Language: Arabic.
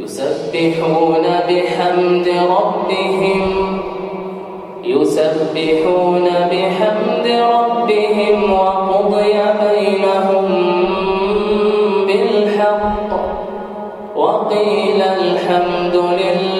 يسبحون بحمد ربهم يسبحون بحمد ربهم وقضي بينهم بالحق وقيل الحمد لله